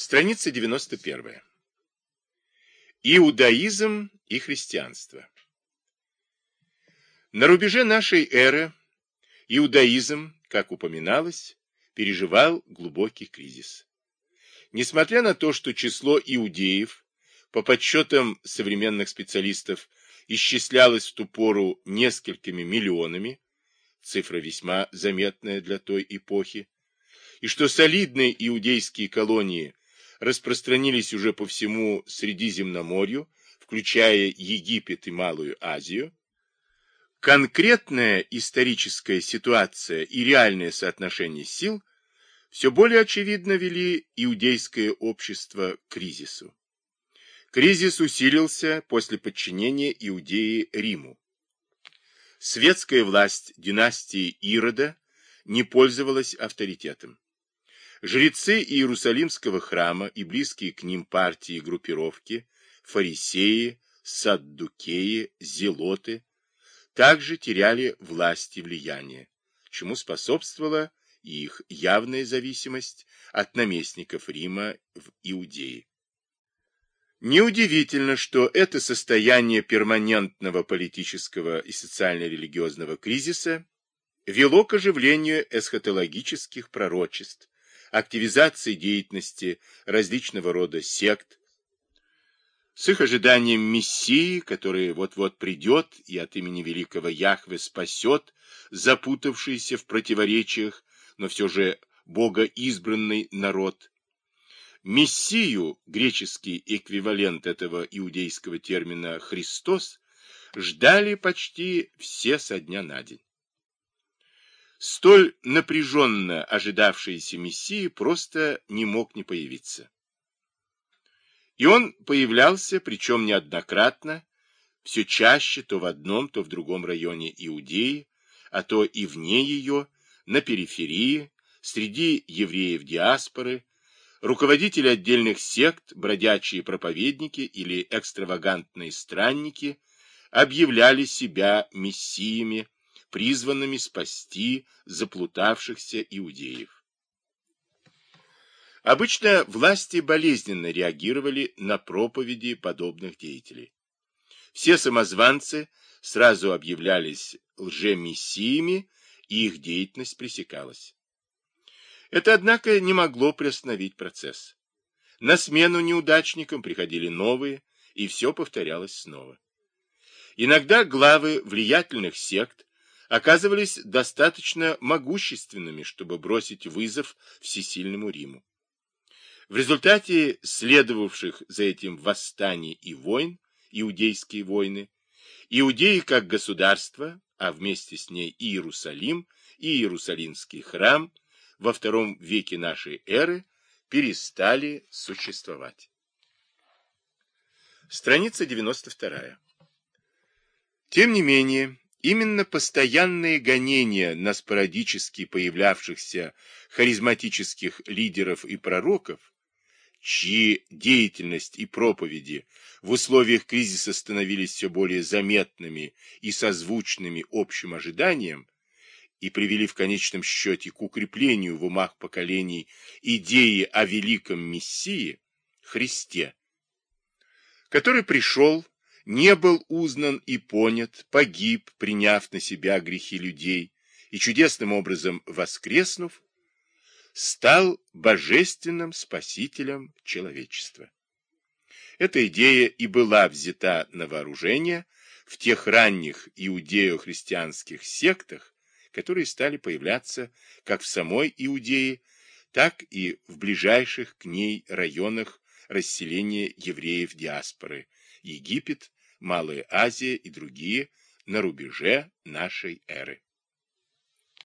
Страница 91. Иудаизм и христианство. На рубеже нашей эры иудаизм, как упоминалось, переживал глубокий кризис. Несмотря на то, что число иудеев, по подсчетам современных специалистов, исчислялось в ту пору несколькими миллионами, цифра весьма заметная для той эпохи, и что солидные иудейские колонии распространились уже по всему Средиземноморью, включая Египет и Малую Азию, конкретная историческая ситуация и реальное соотношение сил все более очевидно вели иудейское общество к кризису. Кризис усилился после подчинения Иудеи Риму. Светская власть династии Ирода не пользовалась авторитетом. Жрецы Иерусалимского храма и близкие к ним партии и группировки, фарисеи, саддукеи, зелоты, также теряли власть и влияние, чему способствовала их явная зависимость от наместников Рима в Иудее. Неудивительно, что это состояние перманентного политического и социально-религиозного кризиса вело к оживлению эсхатологических пророчеств, активизации деятельности различного рода сект, с их ожиданием Мессии, который вот-вот придет и от имени великого Яхве спасет запутавшийся в противоречиях, но все же богоизбранный народ. Мессию, греческий эквивалент этого иудейского термина «Христос», ждали почти все со дня на день. Столь напряженно ожидавшийся Мессии просто не мог не появиться. И он появлялся, причем неоднократно, все чаще то в одном, то в другом районе Иудеи, а то и вне ее, на периферии, среди евреев диаспоры, руководители отдельных сект, бродячие проповедники или экстравагантные странники объявляли себя мессиями, призванными спасти заплутавшихся иудеев. Обычно власти болезненно реагировали на проповеди подобных деятелей. Все самозванцы сразу объявлялись лжемессиями, и их деятельность пресекалась. Это, однако, не могло приостановить процесс. На смену неудачникам приходили новые, и все повторялось снова. Иногда главы влиятельных сект оказывались достаточно могущественными, чтобы бросить вызов всесильному Риму. В результате следовавших за этим восстаний и войн, иудейские войны, иудеи как государство, а вместе с ней и Иерусалим, и Иерусалимский храм во втором веке нашей эры перестали существовать. Страница 92. Тем не менее, Именно постоянные гонения на спорадически появлявшихся харизматических лидеров и пророков, чьи деятельность и проповеди в условиях кризиса становились все более заметными и созвучными общим ожиданиям, и привели в конечном счете к укреплению в умах поколений идеи о великом Мессии, Христе, который пришел не был узнан и понят, погиб, приняв на себя грехи людей, и чудесным образом воскреснув, стал божественным спасителем человечества. Эта идея и была взята на вооружение в тех ранних иудео-христианских сектах, которые стали появляться как в самой Иудее, так и в ближайших к ней районах расселения евреев диаспоры – Египет, Малая Азия и другие на рубеже нашей эры.